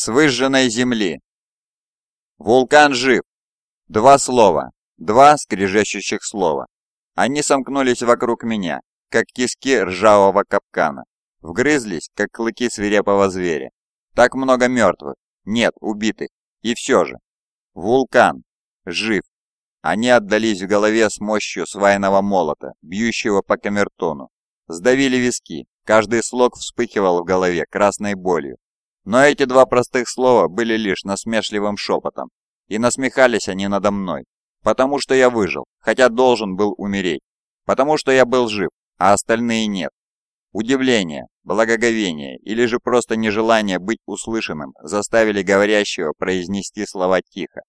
С выжженной земли. Вулкан жив. Два слова. Два скрежещущих слова. Они сомкнулись вокруг меня, как тиски ржавого капкана. Вгрызлись, как клыки свирепого зверя. Так много мертвых. Нет, убитых. И все же. Вулкан. Жив. Они отдались в голове с мощью свайного молота, бьющего по камертону. Сдавили виски. Каждый слог вспыхивал в голове красной болью. Но эти два простых слова были лишь насмешливым шепотом. И насмехались они надо мной. Потому что я выжил, хотя должен был умереть. Потому что я был жив, а остальные нет. Удивление, благоговение или же просто нежелание быть услышанным заставили говорящего произнести слова тихо.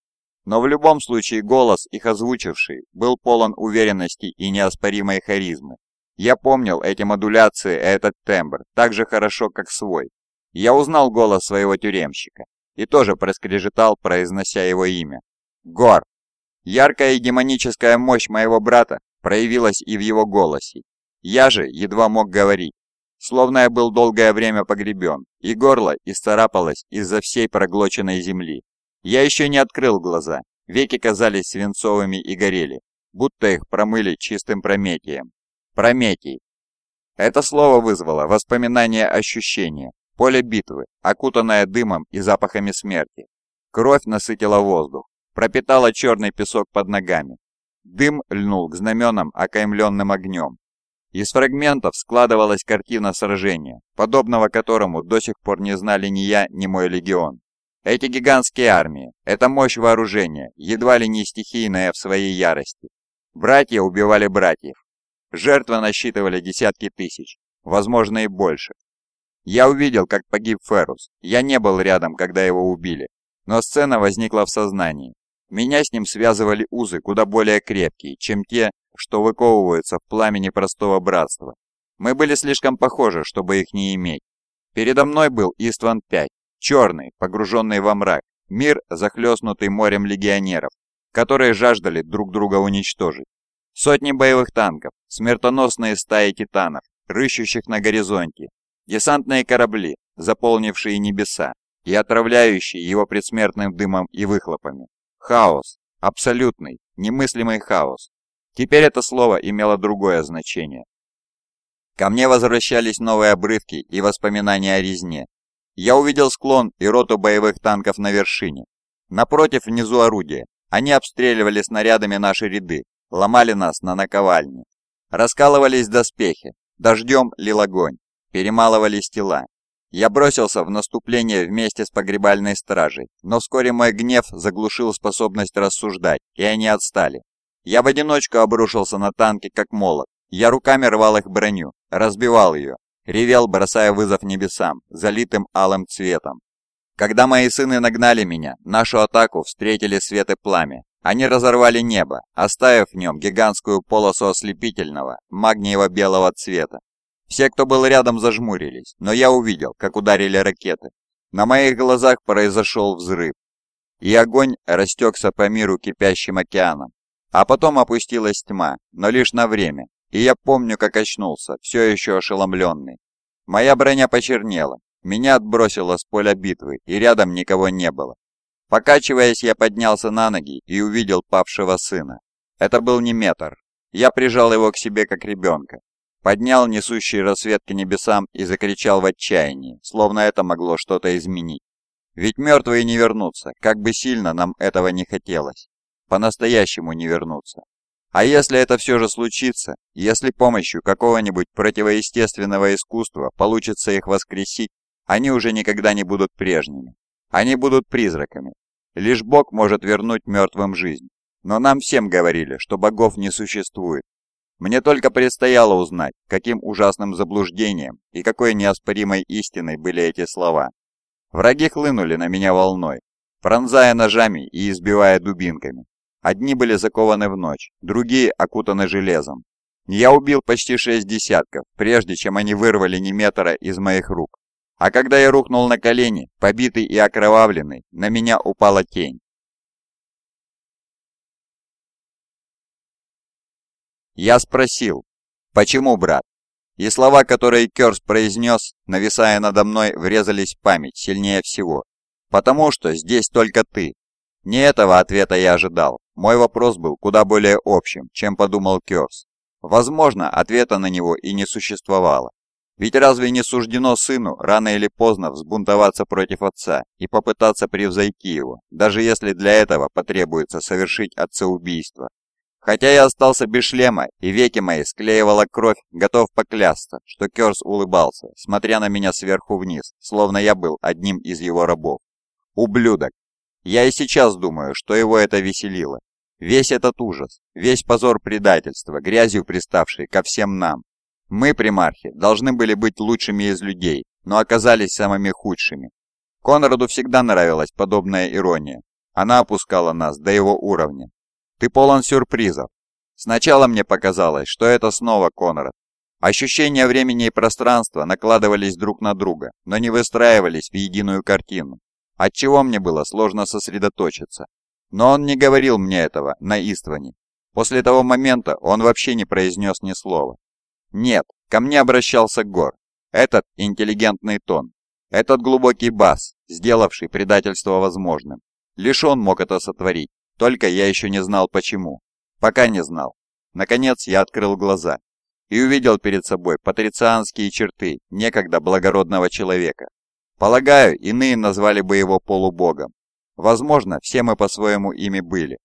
Но в любом случае голос, их озвучивший, был полон уверенности и неоспоримой харизмы. Я помнил эти модуляции и этот тембр так же хорошо, как свой. Я узнал голос своего тюремщика и тоже проскрежетал, произнося его имя. Гор. Яркая и демоническая мощь моего брата проявилась и в его голосе. Я же едва мог говорить, словно я был долгое время погребен, и горло исцарапалось из-за всей проглоченной земли. Я еще не открыл глаза, веки казались свинцовыми и горели, будто их промыли чистым прометием. Прометий. Это слово вызвало воспоминание ощущения, поле битвы, окутанное дымом и запахами смерти. Кровь насытила воздух, пропитала черный песок под ногами. Дым льнул к знаменам, окаймленным огнем, из фрагментов складывалась картина сражения, подобного которому до сих пор не знали ни я, ни мой легион. Эти гигантские армии, эта мощь вооружения, едва ли не стихийная в своей ярости. Братья убивали братьев. Жертвы насчитывали десятки тысяч, возможно и больше. Я увидел, как погиб Ферус. Я не был рядом, когда его убили. Но сцена возникла в сознании. Меня с ним связывали узы куда более крепкие, чем те, что выковываются в пламени простого братства. Мы были слишком похожи, чтобы их не иметь. Передо мной был Истван-5, черный, погруженный во мрак, мир, захлестнутый морем легионеров, которые жаждали друг друга уничтожить. Сотни боевых танков, смертоносные стаи титанов, рыщущих на горизонте, десантные корабли, заполнившие небеса и отравляющие его предсмертным дымом и выхлопами. Хаос, абсолютный, немыслимый хаос, Теперь это слово имело другое значение. Ко мне возвращались новые обрывки и воспоминания о резне. Я увидел склон и роту боевых танков на вершине. Напротив, внизу орудия. Они обстреливали снарядами наши ряды, ломали нас на наковальне. Раскалывались доспехи, дождем лил огонь, перемалывались тела. Я бросился в наступление вместе с погребальной стражей, но вскоре мой гнев заглушил способность рассуждать, и они отстали. Я в одиночку обрушился на танки, как молот. Я руками рвал их броню, разбивал ее, ревел, бросая вызов небесам, залитым алым цветом. Когда мои сыны нагнали меня, нашу атаку встретили свет и пламя. Они разорвали небо, оставив в нем гигантскую полосу ослепительного, магниево-белого цвета. Все, кто был рядом, зажмурились, но я увидел, как ударили ракеты. На моих глазах произошел взрыв, и огонь растекся по миру кипящим океаном. А потом опустилась тьма, но лишь на время, и я помню, как очнулся, все еще ошеломленный. Моя броня почернела, меня отбросило с поля битвы, и рядом никого не было. Покачиваясь, я поднялся на ноги и увидел павшего сына. Это был не метр. Я прижал его к себе, как ребенка. Поднял несущий рассвет к небесам и закричал в отчаянии, словно это могло что-то изменить. Ведь мертвые не вернутся, как бы сильно нам этого не хотелось по-настоящему не вернуться. А если это все же случится, если помощью какого-нибудь противоестественного искусства получится их воскресить, они уже никогда не будут прежними. Они будут призраками. Лишь Бог может вернуть мертвым жизнь. Но нам всем говорили, что богов не существует. Мне только предстояло узнать, каким ужасным заблуждением и какой неоспоримой истиной были эти слова. Враги хлынули на меня волной, пронзая ножами и избивая дубинками. Одни были закованы в ночь, другие окутаны железом. Я убил почти шесть десятков, прежде чем они вырвали Неметора из моих рук. А когда я рухнул на колени, побитый и окровавленный, на меня упала тень. Я спросил, «Почему, брат?» И слова, которые Керс произнес, нависая надо мной, врезались в память сильнее всего. «Потому что здесь только ты». Не этого ответа я ожидал. Мой вопрос был куда более общим, чем подумал Керс. Возможно, ответа на него и не существовало. Ведь разве не суждено сыну рано или поздно взбунтоваться против отца и попытаться превзойти его, даже если для этого потребуется совершить отцеубийство? Хотя я остался без шлема и веки мои склеивала кровь, готов поклясться, что Керс улыбался, смотря на меня сверху вниз, словно я был одним из его рабов. Ублюдок! Я и сейчас думаю, что его это веселило. Весь этот ужас, весь позор предательства, грязью приставший ко всем нам, мы, примархи, должны были быть лучшими из людей, но оказались самыми худшими. Конраду всегда нравилась подобная ирония. Она опускала нас до его уровня. Ты полон сюрпризов. Сначала мне показалось, что это снова Конрад. Ощущения времени и пространства накладывались друг на друга, но не выстраивались в единую картину, отчего мне было сложно сосредоточиться. Но он не говорил мне этого на Истване. После того момента он вообще не произнес ни слова. Нет, ко мне обращался Гор. Этот интеллигентный тон. Этот глубокий бас, сделавший предательство возможным. Лишь он мог это сотворить. Только я еще не знал почему. Пока не знал. Наконец я открыл глаза и увидел перед собой патрицианские черты некогда благородного человека. Полагаю, иные назвали бы его полубогом. Возможно, все мы по-своему ими были.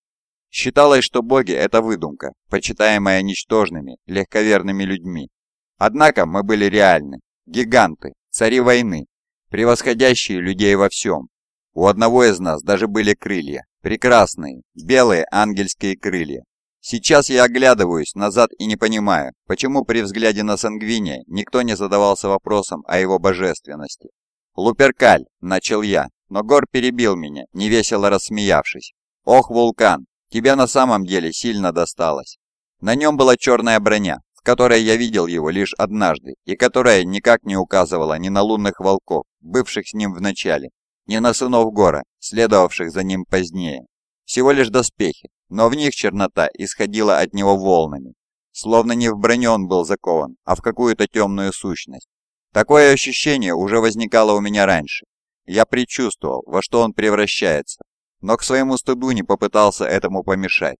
Считалось, что боги – это выдумка, почитаемая ничтожными, легковерными людьми. Однако мы были реальны, гиганты, цари войны, превосходящие людей во всем. У одного из нас даже были крылья, прекрасные, белые ангельские крылья. Сейчас я оглядываюсь назад и не понимаю, почему при взгляде на Сангвиния никто не задавался вопросом о его божественности. «Луперкаль», — начал я, но Гор перебил меня, невесело рассмеявшись. «Ох, вулкан, Тебе на самом деле сильно досталось. На нем была черная броня, в которой я видел его лишь однажды, и которая никак не указывала ни на лунных волков, бывших с ним в начале, ни на сынов Гора, следовавших за ним позднее. Всего лишь доспехи, но в них чернота исходила от него волнами, словно не в броню он был закован, а в какую-то темную сущность. Такое ощущение уже возникало у меня раньше. Я предчувствовал, во что он превращается, но к своему стыду не попытался этому помешать.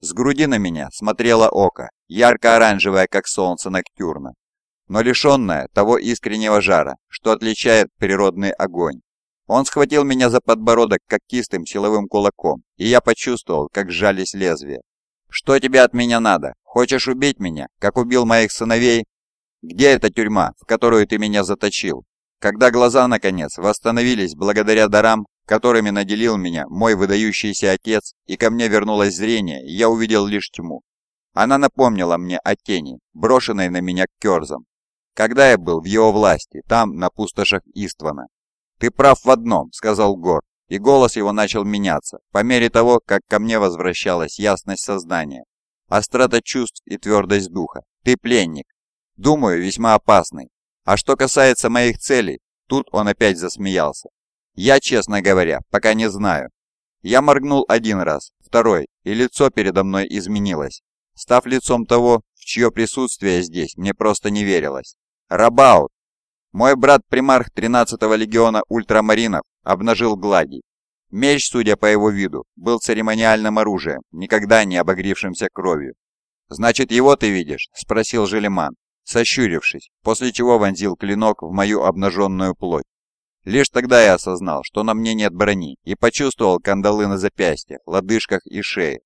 С груди на меня смотрело око, ярко-оранжевое, как солнце Ноктюрна, но лишенное того искреннего жара, что отличает природный огонь. Он схватил меня за подбородок когтистым силовым кулаком, и я почувствовал, как сжались лезвия. «Что тебе от меня надо? Хочешь убить меня, как убил моих сыновей? Где эта тюрьма, в которую ты меня заточил?» Когда глаза, наконец, восстановились благодаря дарам, которыми наделил меня мой выдающийся отец, и ко мне вернулось зрение, я увидел лишь тьму. Она напомнила мне о тени, брошенной на меня Керзом, когда я был в его власти, там, на пустошах Иствана. «Ты прав в одном», — сказал Гор, и голос его начал меняться, по мере того, как ко мне возвращалась ясность сознания, острота чувств и твердость духа. «Ты пленник. Думаю, весьма опасный. А что касается моих целей, тут он опять засмеялся. Я, честно говоря, пока не знаю. Я моргнул один раз, второй, и лицо передо мной изменилось, став лицом того, в чье присутствие здесь мне просто не верилось. Рабаут! Мой брат-примарх 13-го легиона ультрамаринов обнажил гладий. Меч, судя по его виду, был церемониальным оружием, никогда не обогревшимся кровью. «Значит, его ты видишь?» – спросил Желеман, сощурившись, после чего вонзил клинок в мою обнаженную плоть. Лишь тогда я осознал, что на мне нет брони, и почувствовал кандалы на запястьях, лодыжках и шее.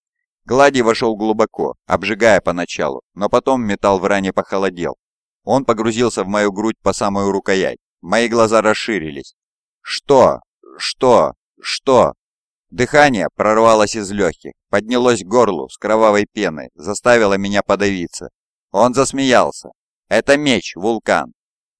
Гладий вошел глубоко, обжигая поначалу, но потом металл в ране похолодел. Он погрузился в мою грудь по самую рукоять. Мои глаза расширились. «Что? Что? Что?» Дыхание прорвалось из легких, поднялось к горлу с кровавой пеной, заставило меня подавиться. Он засмеялся. «Это меч, вулкан.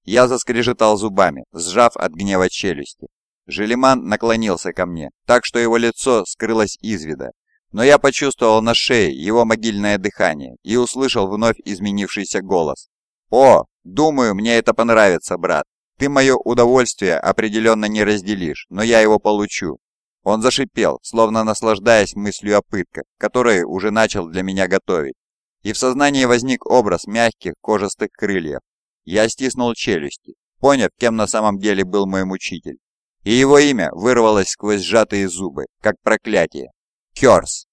Я заскрежетал зубами, сжав от гнева челюсти. Желеман наклонился ко мне, так что его лицо скрылось из вида. Но я почувствовал на шее его могильное дыхание и услышал вновь изменившийся голос. «О, думаю, мне это понравится, брат. Ты мое удовольствие определенно не разделишь, но я его получу». Он зашипел, словно наслаждаясь мыслью о пытках, которые уже начал для меня готовить. И в сознании возник образ мягких кожистых крыльев, я стиснул челюсти, поняв, кем на самом деле был мой мучитель. и его имя вырвалось сквозь сжатые зубы, как проклятие. Кёрс.